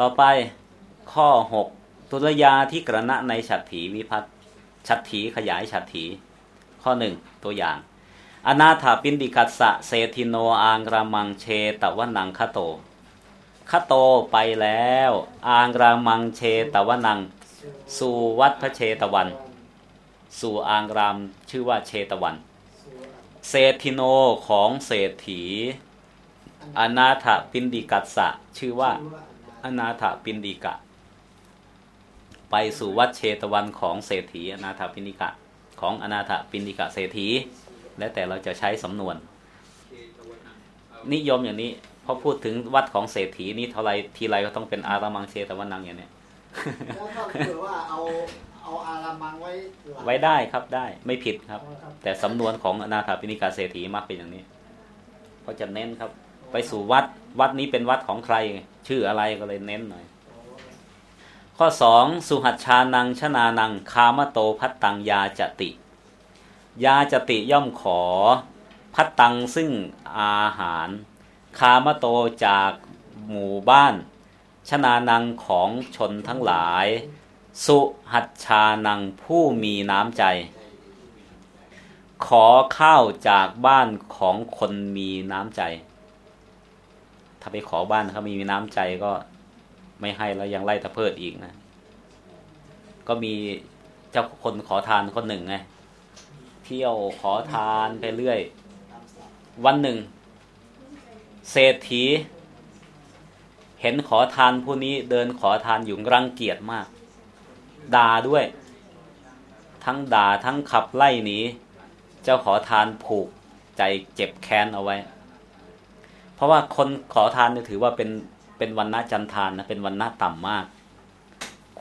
ต่อไปข้อหกตุลยาที่กระณะในฉัตรถีวิพัตฉัตรถีขยายฉัตรถีข้อหนึ่งตัวอย่าง อนาถาปินดิกัสสะเศทิโนอังรามังเชตวนังคโตคโตไปแล้วอังรามังเชตวนัง สู่วัดพระเชตวัน สู่อังรามชื่อว่าเชตวัน เศทิโนของเศรษฐี อนาถปินดิกัสสะชื่อว่า อนาถปินดิกะ ไปสู่วัดเชตวันของเศรษฐีอนาถปินดิกะ ของอนาถปินดิกะเศรษฐี และแต่เราจะใช้สำนวน นิยมอย่างนี้พอพูดถึงวัดของเศรษฐีนี่เท่าไรทีไรก็ต้องเป็นอารามังเชตวันนังอย่างนี้แล้วถ้าเกิดว่าเอาเอาอารามังไว้ไว้ได้ครับได้ไม่ผิดครับ แต่สำนวนของอนาถปินิกาเศรษฐีมักเป็นอย่างนี้เขาจะเน้นครับ ไปสู่วัด วัดนี้เป็นวัดของใคร ชื่ออะไรก็เลยเน้นหน่อย ข้อสองสุหัชชานังชนานัง คามโตพัตตังยาจติ ยาจติย่อมขอ พัตตังซึ่งอาหาร คามโตจากหมู่บ้าน ชนานังของชนทั้งหลาย สุหัชานังผู้มีน้ำใจ ขอข้าวจากบ้านของคนมีน้ำใจ ถ้าไปขอบ้านเขามีมีน้ำใจก็ไม่ให้แล้วยังไล่ตะเพิดอีกนะ ก็มีเจ้าคนขอทานคนหนึ่งไงเที่ยวขอทานไปเรื่อย วันหนึ่ง เศรษฐี เห็นขอทานผู้นี้เดินขอทานอยู่รังเกียจมาก ด่าด้วย ทั้งด่าทั้งขับไล่หนี เจ้าขอทานผูกใจเจ็บแค้นเอาไว้ เพราะว่าคนขอทานถือว่าเป็นเป็นวันณะจันทานนะเป็นวันณะต่ำมาก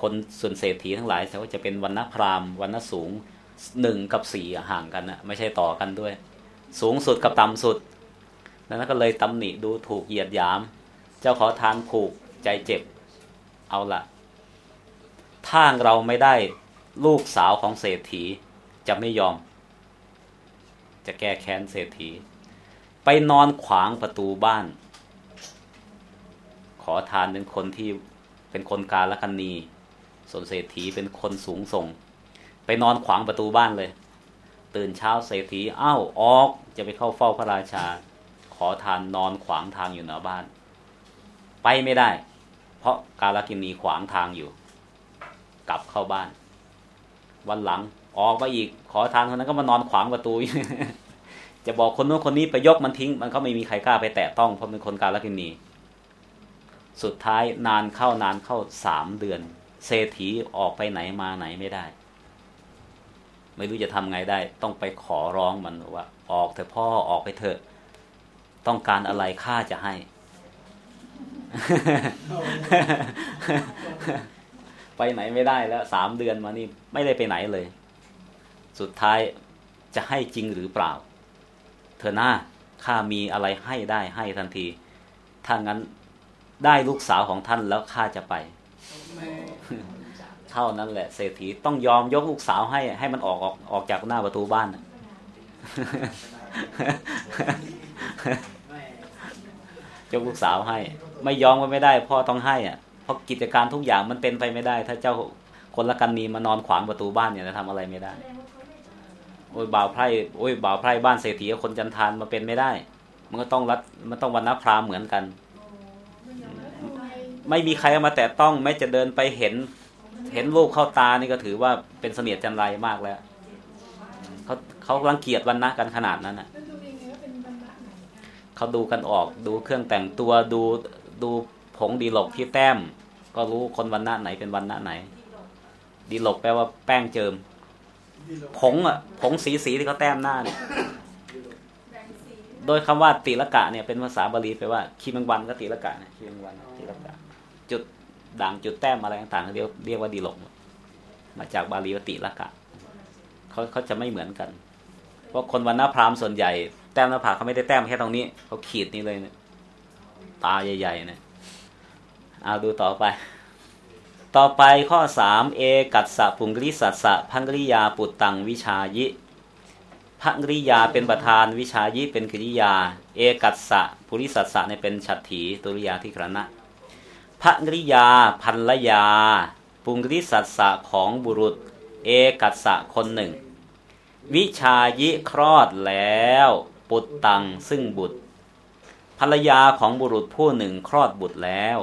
คนส่วนเศรษฐีทั้งหลายแต่ว่าจะเป็นวันณะพราหมณ์วันณะสูงหนึ่งกับสี่ห่างกันนะไม่ใช่ต่อกันด้วย สูงสุดกับต่ำสุดแล้วก็เลยตำหนิดูถูกเหยียดหยาม เจ้าขอทานผูกใจเจ็บเอาละถ้าเราไม่ได้ลูกสาวของเศรษฐีจะไม่ยอม จะแก้แค้นเศรษฐี ไปนอนขวางประตูบ้าน ขอทานเป็นคนที่เป็นคนกาลคันนีส่วนเศรษฐีเป็นคนสูงส่ง ไปนอนขวางประตูบ้านเลย ตื่นเช้าเศรษฐีอ้าวออกจะไปเข้าเฝ้าพระราชา ขอทานนอนขวางทางอยู่หน้าบ้าน ไปไม่ได้ เพราะกาลกินีขวางทางอยู่ กลับเข้าบ้าน วันหลังออกมาอีก ขอทานคนนั้นก็มานอนขวางประตู จะบอกคนนู้นคนนี้ไปยกมันทิ้ง มันก็ไม่มีใครกล้าไปแตะต้องเพราะเป็นคนกาลกินี สุดท้ายนานเข้านานเข้าสามเดือน เศรษฐีออกไปไหนมาไหนไม่ได้ ไม่รู้จะทำไงได้ ต้องไปขอร้องมันว่า ออกเถอะพ่อออกไปเถอะ ต้องการอะไรข้าจะให้ ไปไหนไม่ได้แล้วสามเดือนมานี่ไม่ได้ไปไหนเลย สุดท้ายจะให้จริงหรือเปล่า ธอหน้าข้ามีอะไรให้ได้ให้ทันที ถ้างั้นได้ลูกสาวของท่านแล้วข้าจะไป เท่านั้นแหละเศรษฐีต้องยอมยกลูกสาวให้ ให้มันออกออกออกจากหน้าประตูบ้านยกลูกสาวให้ ไม่ยอมก็ไม่ได้พ่อต้องให้อะเพราะกิจการทุกอย่างมันเป็นไปไม่ได้ ถ้าเจ้าคนละกันนีมานอนขวางประตูบ้านเนี่ยจะทำอะไรไม่ได้ โอ้ยบ่าวไพร่โอ้ยบ่าวไพร่บ้านเศรษฐีคนจันทานมาเป็นไม่ได้ มันก็ต้องรัดมันต้องวันนับพรามเหมือนกัน ไม่มีใครมาแต่ต้องแม้จะเดินไปเห็น เห็นลูกเข้าตานี่ก็ถือว่าเป็นเสนียดจันไรมากแล้วเขาเขารังเกียจวันนะกันขนาดนั้นอะเขาดูกันออกดูเครื่องแต่งตัวดูดูผงดีหลกที่แต้ม ก็รู้คนวันณะไหนเป็นวันณะไหน ดีหลกแปลว่าแป้งเจิม ผงอะผงสีสีที่เขาแต้มหน้าเนี่ย โดยคำว่าติละกะเนี่ยเป็นภาษาบาลีแปลว่าคีมังวันก็ติละกะเนี่ยคีมังวันติละกะ จุดด่างจุดแต้มอะไรต่างๆเรียกเรียกว่าดีหลกมาจากบาลีว่าติละกะเขาเขาจะไม่เหมือนกัน เพราะคนวันณะพราหมณ์ส่วนใหญ่แต้มหน้าผากเขาไม่ได้แต้มแค่ตรงนี้เขาขีดนี่เลยเนี่ยตาใหญ่ๆเนี่ยเอาดูต่อไป ต่อไปข้อ 3 เอกัสสะปุงริสัสสะพังกริยาปุตตังวิชายิพังกริยาเป็นประธานวิชายิเป็นกริยา เอกัสสะปุริสัสสะในเป็นฉัตถีตุริยาที่ครณะพังกริยาพันละยา ปุงริสัสสะของบุรุษ เอกัสสะคนหนึ่ง วิชายิคลอดแล้ว ปุตตังซึ่งบุตรภรรยาของบุรุษผู้หนึ่งคลอดบุตรแล้ว